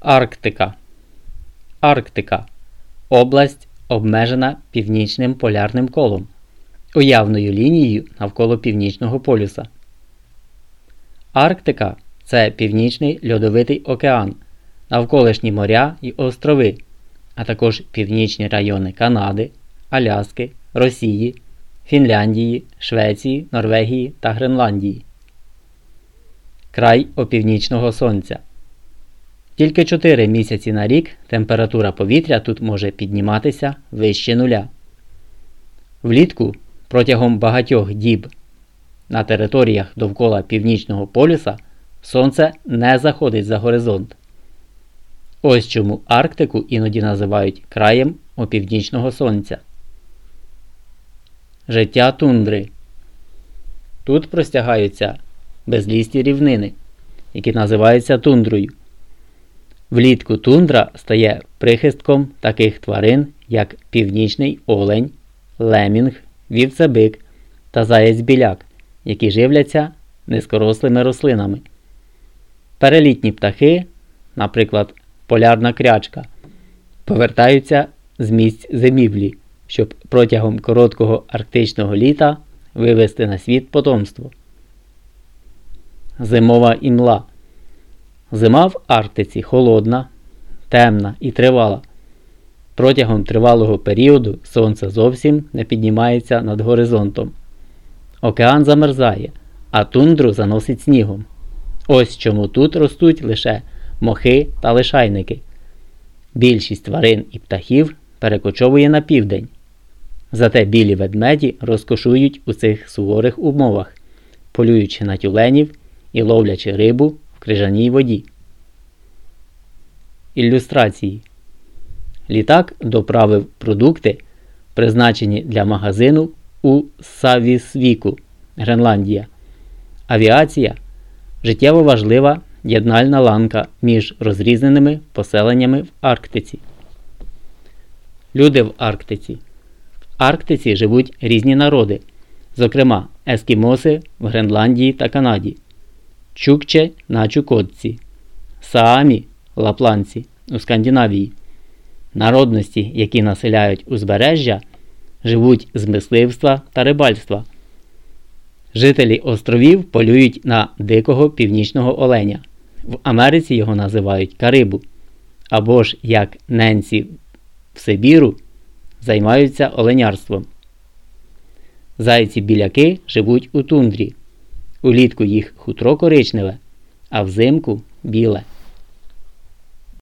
Арктика. Арктика область, обмежена північним полярним колом, уявною лінією навколо Північного полюса. Арктика це Північний льодовитий океан, навколишні моря і острови, а також північні райони Канади, Аляски, Росії, Фінляндії, Швеції, Норвегії та Гренландії. Край опівнічного сонця. Тільки 4 місяці на рік температура повітря тут може підніматися вище нуля. Влітку протягом багатьох діб на територіях довкола Північного полюса сонце не заходить за горизонт. Ось чому Арктику іноді називають краєм опівнічного сонця. Життя тундри. Тут простягаються безлісті рівнини, які називаються тундрою. Влітку тундра стає прихистком таких тварин, як північний олень, лемінг, вівцебик та заєць-біляк, які живляться низкорослими рослинами. Перелітні птахи, наприклад, полярна крячка, повертаються з місць зимівлі, щоб протягом короткого арктичного літа вивести на світ потомство. Зимова імла Зима в Арктиці холодна, темна і тривала. Протягом тривалого періоду сонце зовсім не піднімається над горизонтом. Океан замерзає, а тундру заносить снігом. Ось чому тут ростуть лише мохи та лишайники. Більшість тварин і птахів перекочовує на південь. Зате білі ведмеді розкошують у цих суворих умовах, полюючи на тюленів і ловлячи рибу крижаній воді. Ілюстрації. Літак доправив продукти, призначені для магазину у Савісвіку, Гренландія. Авіація життєво важлива єднальна ланка між розрізненими поселеннями в Арктиці. Люди в Арктиці. В Арктиці живуть різні народи, зокрема ескімоси в Гренландії та Канаді, Чукче на Чукотці, Саамі лапланці у Скандинавії. Народності, які населяють узбережжя, живуть з мисливства та рибальства. Жителі островів полюють на дикого північного оленя. В Америці його називають Карибу. Або ж, як ненці в Сибіру, займаються оленярством. Зайці біляки живуть у тундрі. Улітку їх хутро коричневе, а взимку біле.